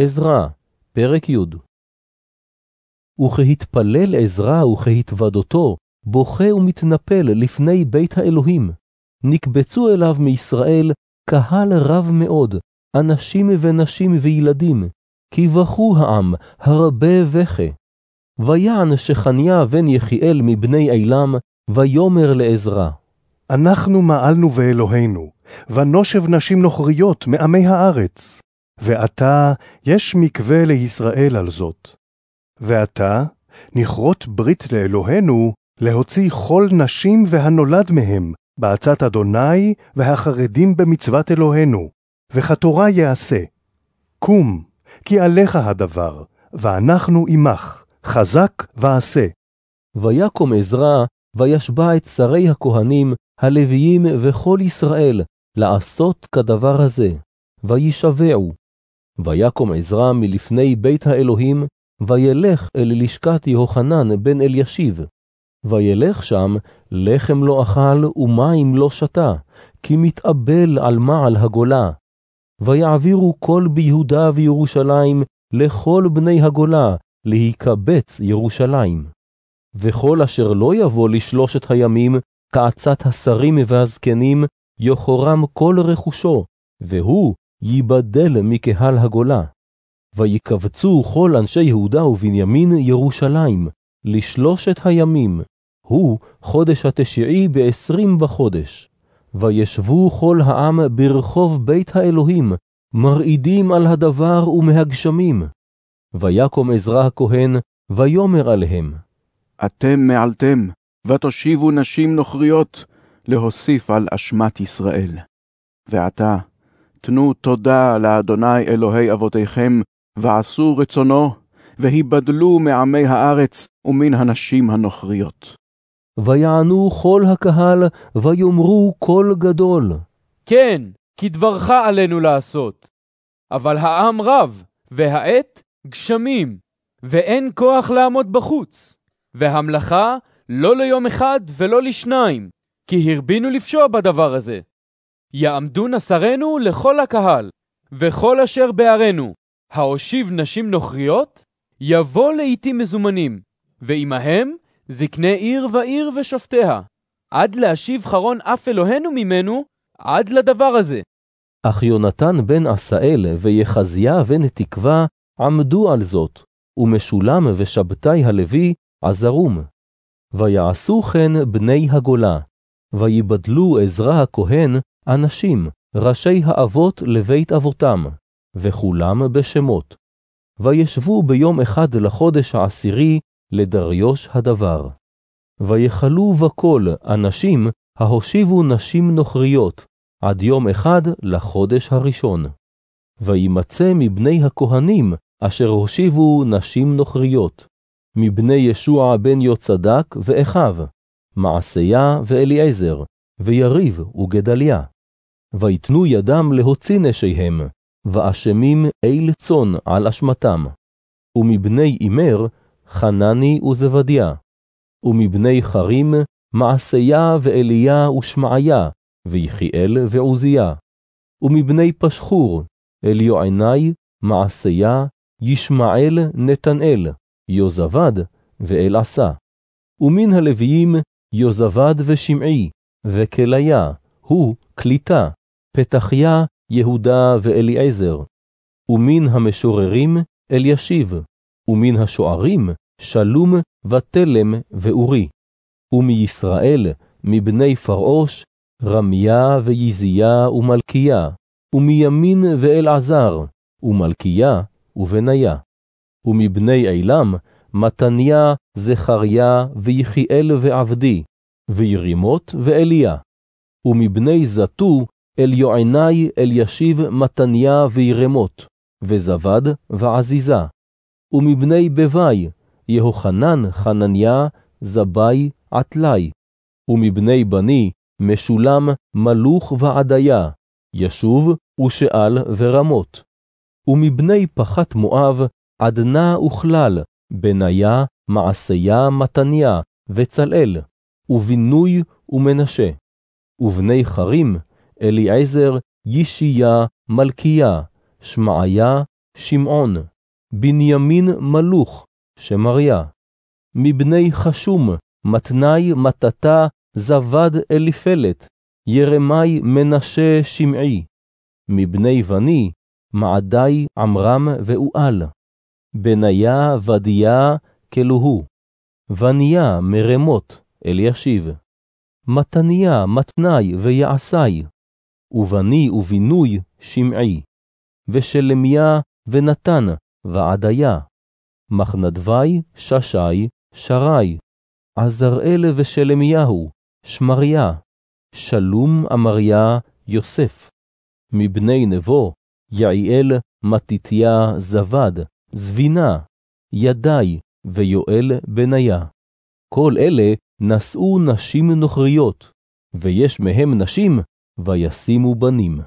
עזרא, פרק י' וכהתפלל עזרא וכהתוודותו, בוכה ומתנפל לפני בית האלוהים. נקבצו אליו מישראל קהל רב מאוד, אנשים ונשים וילדים, כי בכו העם הרבה בכה. ויען שכניה בן יחיאל מבני עילם, ויאמר לעזרא. אנחנו מעלנו באלוהינו, ונושב נשים נוכריות מעמי הארץ. ועתה יש מקווה לישראל על זאת. ועתה נכרות ברית לאלוהינו, להוציא כל נשים והנולד מהם, בעצת אדוני והחרדים במצוות אלוהינו, וכתורה יעשה. קום, כי עליך הדבר, ואנחנו עמך, חזק ועשה. ויקום עזרא, וישבע את שרי הכהנים, הלוויים וכל ישראל, לעשות כדבר הזה, וישבעו. ויקום עזרא מלפני בית האלוהים, וילך אל לשכת יהוחנן בן אלישיב. וילך שם, לחם לא אכל ומים לא שתה, כי מתאבל על מעל הגולה. ויעבירו כל ביהודה וירושלים לכל בני הגולה, להיקבץ ירושלים. וכל אשר לא יבוא לשלושת הימים, כעצת השרים והזקנים, יחורם כל רכושו, והוא ייבדל מקהל הגולה. ויקבצו כל אנשי יהודה ובנימין ירושלים, לשלושת הימים, הוא חודש התשיעי בעשרים בחודש. וישבו כל העם ברחוב בית האלוהים, מרעידים על הדבר ומהגשמים. ויקום עזרא הכהן, ויאמר עליהם, אתם מעלתם, ותושיבו נשים נוכריות, להוסיף על אשמת ישראל. ועתה, תנו תודה לאדוני אלוהי אבותיכם, ועשו רצונו, והיבדלו מעמי הארץ ומן הנשים הנוכריות. ויענו כל הקהל, ויאמרו קול גדול. כן, כי דברך עלינו לעשות. אבל העם רב, והעת גשמים, ואין כוח לעמוד בחוץ. והמלאכה לא ליום אחד ולא לשניים, כי הרבינו לפשוע בדבר הזה. יעמדו נסרנו לכל הקהל, וכל אשר בערינו, ההושיב נשים נוכריות, יבוא לעתים מזומנים, ועמהם זקני עיר ועיר ושופטיה, עד להשיב חרון אף אלוהינו ממנו, עד לדבר הזה. אך יונתן בן עשאל ויחזיה בן תקווה עמדו על זאת, ומשולם ושבתאי הלוי עזרום. ויעשו כן בני הגולה, ויבדלו עזרא הכהן אנשים, ראשי האבות לבית אבותם, וכולם בשמות. וישבו ביום אחד לחודש העשירי לדריוש הדבר. ויכלו בכל אנשים ההושיבו נשים נוכריות, עד יום אחד לחודש הראשון. וימצא מבני הכהנים אשר הושיבו נשים נוכריות, מבני ישוע בן יוצדק ואחיו, מעשיה ואליעזר, ויריב וגדליה. ויתנו ידם להוציא נשיהם, ואשמים אל צאן על אשמתם. ומבני אימר, חנני וזבדיה. ומבני חרים, מעשיה ואליה ושמעיה, ויחיאל ועוזיה. ומבני פשחור, אליועני, מעשיה, ישמעאל, נתנאל, יוזבד ואלעשה. ומן הלוויים, יוזבד ושמעי, וכליה, הוא קליטה, פתחיה, יהודה ואליעזר. ומן המשוררים, אלישיב, ומן השוערים, שלום ותלם ואורי. ומישראל, מבני פרעוש, רמיה ויזיה ומלכיה, ומימין ואלעזר, ומלכיה ובניה. ומבני עילם, מתניה, זכריה, ויחיאל ועבדי, וירימות ואליה. ומבני זתו, אליועני, אלישיב, מתניה וירמות, וזבד ועזיזה. ומבני בבי, יהוחנן, חנניה, זבי, עטלי. ומבני בני, משולם, מלוך ועדיה, ישוב ושאל ורמות. ומבני פחת מואב, עדנה וכלל, בניה, מעשיה, מתניה, וצלאל, ובינוי ומנשה. ובני חרים, אליעזר, ישיה, מלכיה, שמעיה, שמעון, בנימין מלוך, שמריה, מבני חשום, מתנאי מטאטא, זבד אליפלת, ירמי מנשה שמעי, מבני בני, מעדי עמרם ואואל, בניה ודיה כלוהו, בניה מרמות אלישיב, מתניה מתנאי ויעשי, ובני ובינוי שמעי, ושלמיה ונתן ועדיה, מחנדבי ששי שרי, עזראל ושלמיהו, שמריה, שלום אמריה יוסף, מבני נבו, יעיאל, מתתיה, זבד, זבינה, ידי, ויואל בניה. כל אלה נשאו נשים נוכריות, ויש מהם נשים, וישימו בנים.